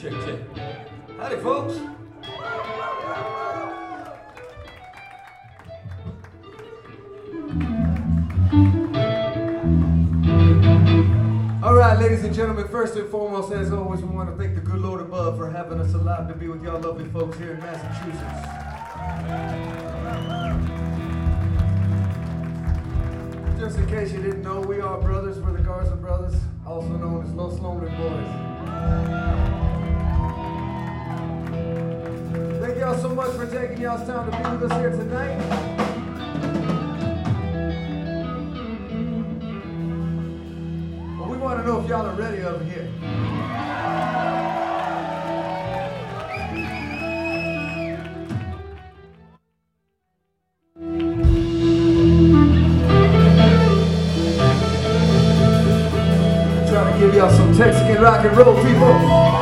Check, check. Howdy, folks. All right, ladies and gentlemen, first and foremost, as always, we want to thank the good Lord above for having us alive to be with y'all lovely folks here in Massachusetts. Just in case you didn't know, we are brothers. We're the Garza Brothers, also known as Los Lonely Boys. Y'all so much for taking y'all's time to be with us here tonight. We want to know if y'all are ready over here. Trying to give y'all some Texican rock and roll, people.